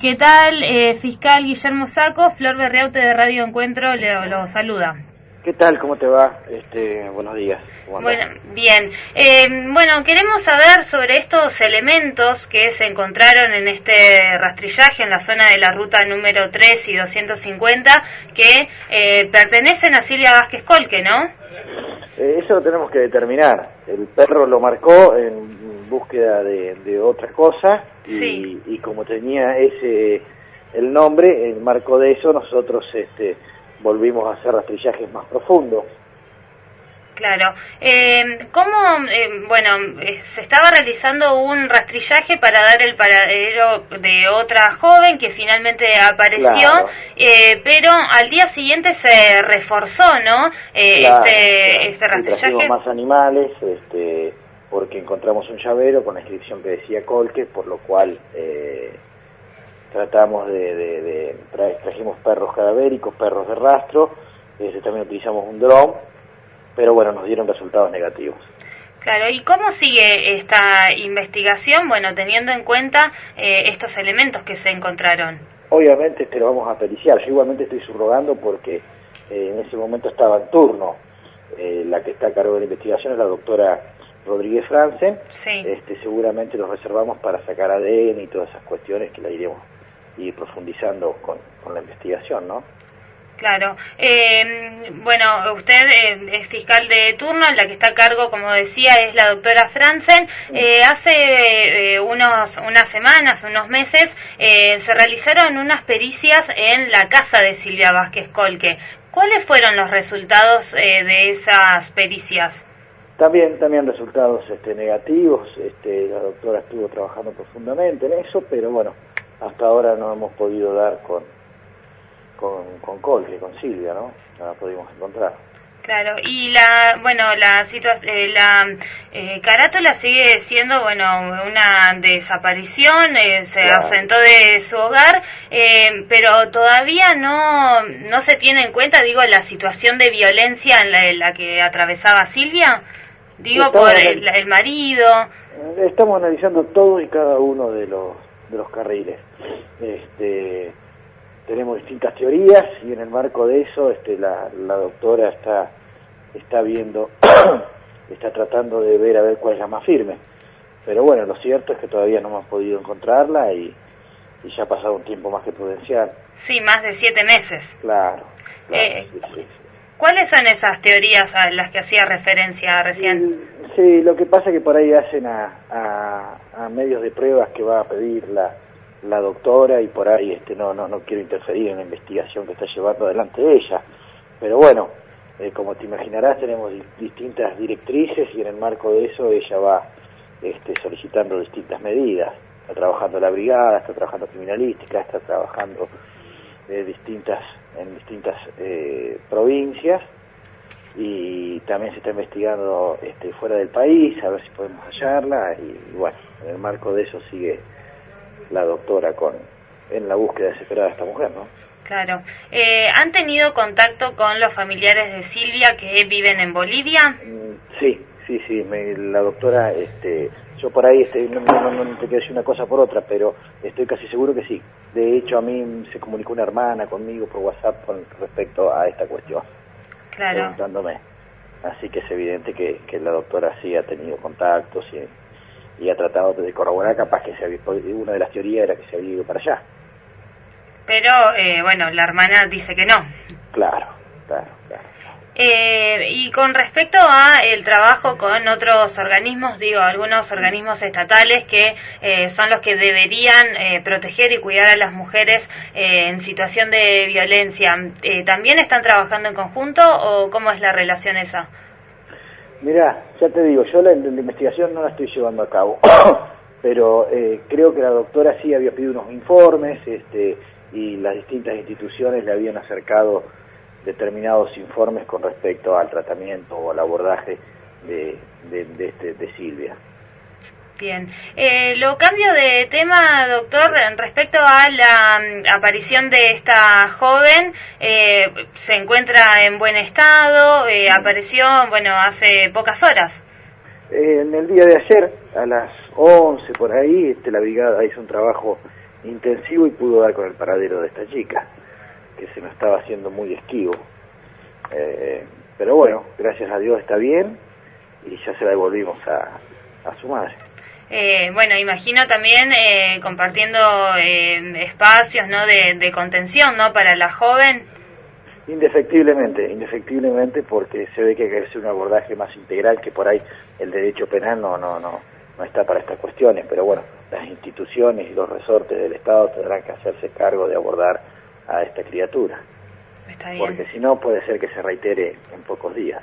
¿Qué tal, eh, fiscal Guillermo Saco? Flor Berreaute de Radio Encuentro lo, lo saluda. ¿Qué tal? ¿Cómo te va? Este, buenos días. Bueno, bien. Eh, bueno, queremos saber sobre estos elementos que se encontraron en este rastrillaje en la zona de la ruta número 3 y 250 que eh, pertenecen a Silvia Vázquez Colque, ¿no? Eh, eso lo tenemos que determinar. El perro lo marcó en búsqueda de, de otra cosa y, y, como tenía ese el nombre, en marco de eso nosotros este, volvimos a hacer rastrillajes más profundos. Claro. Eh, ¿Cómo, eh, bueno, eh, se estaba realizando un rastrillaje para dar el paradero de otra joven que finalmente apareció, eh, pero al día siguiente se reforzó, ¿no? Eh, este, este rastrillaje. más animales, este, porque encontramos un llavero con la inscripción que decía Colque, por lo cual eh, tratamos de, de, trajimos perros cadavéricos, perros de rastro, eh, también utilizamos un dron, pero bueno, nos dieron resultados negativos. Claro, ¿y cómo sigue esta investigación? Bueno, teniendo en cuenta eh, estos elementos que se encontraron. Obviamente este lo vamos a periciar, yo igualmente estoy subrogando porque eh, en ese momento estaba en turno, la que está a cargo de la investigación es la doctora Rodríguez Franzen, este, seguramente los reservamos para sacar ADN y todas esas cuestiones que la iremos ir profundizando con, con la investigación, ¿no? Claro. Eh, bueno, usted eh, es fiscal de turno, la que está a cargo, como decía, es la doctora Franzen. Eh, hace unos, unas semanas, unos meses, se realizaron unas pericias en la casa de Silvia Vázquez Colque. ¿Cuáles fueron los resultados de esas pericias? También, también resultados este, negativos, este, la doctora estuvo trabajando profundamente en eso, pero bueno, hasta ahora no hemos podido dar con, con, con Colque, con Silvia, ¿no? No la pudimos encontrar. Claro, y la, bueno, la situación, eh, la eh, carátula sigue siendo, bueno, una desaparición, eh, se ausentó de su hogar, eh, pero todavía no, no se tiene en cuenta, digo, la situación de violencia en la, en la que atravesaba Silvia. Digo, por el, marido. Estamos analizando todo y cada uno de los, de los carriles. Este, tenemos distintas teorías y en el marco de eso este, la, la doctora está, está viendo, está tratando de ver a ver cuál es la más firme. Pero bueno, lo cierto es que todavía no hemos podido encontrarla y, y ya ha pasado un tiempo más que prudencial. Sí, más de siete meses. Claro. claro eh, ¿Cuáles son esas teorías a las que hacía referencia recién? Sí, lo que pasa es que por ahí hacen a, a, medios de pruebas que va a pedir la, la doctora y por ahí este no, no, no quiero interferir en la investigación que está llevando adelante ella. Pero bueno, eh, como te imaginarás tenemos distintas directrices y en el marco de eso ella va este, solicitando distintas medidas. Está trabajando la brigada, está trabajando criminalística, está trabajando eh, distintas en distintas eh, provincias y también se está investigando este, fuera del país a ver si podemos hallarla y, bueno, en el marco de eso sigue la doctora con en la búsqueda desesperada de esta mujer, ¿no? Claro. Eh, ¿Han tenido contacto con los familiares de Silvia que viven en Bolivia? Mm, sí, sí, sí. la doctora este, yo por ahí este, no, no, no, te quiero decir una cosa por otra, pero estoy casi seguro que sí. De hecho, a mí se comunicó una hermana conmigo por WhatsApp con respecto a esta cuestión. Claro. Preguntándome. Así que es evidente que, que la doctora sí ha tenido contactos y, y ha tratado de corroborar, capaz que se había, una de las teorías era que se había ido para allá. Pero, eh, bueno, la hermana dice que no. Claro, claro, claro. Eh, y con respecto a el trabajo con otros organismos, digo, algunos organismos estatales que eh, son los que deberían eh, proteger y cuidar a las mujeres eh, en situación de violencia, eh, ¿también están trabajando en conjunto o cómo es la relación esa? Mira, ya te digo, yo la, investigación no la estoy llevando a cabo, pero creo que la doctora sí había pedido unos informes este, y las distintas instituciones le habían acercado determinados informes con respecto al tratamiento o al abordaje de, de, este, de Silvia. Bien. Eh, lo cambio de tema, doctor, respecto a la mm, aparición de esta joven, eh, se encuentra en buen estado, eh, apareció, bueno, hace pocas horas. en el día de ayer, a las 11 por ahí, este, la brigada hizo un trabajo intensivo y pudo dar con el paradero de esta chica, que se nos estaba haciendo muy esquivo. Eh, pero bueno, gracias a Dios está bien y ya se la devolvimos a, a su madre. Eh, bueno, imagino también eh, compartiendo eh, espacios ¿no? de, de, contención ¿no? para la joven. Indefectiblemente, indefectiblemente porque se ve que hay que hacer un abordaje más integral que por ahí el derecho penal no, no, no, no está para estas cuestiones, pero bueno, las instituciones y los resortes del Estado tendrán que hacerse cargo de abordar a esta criatura. Porque si no puede ser que se reitere en pocos días.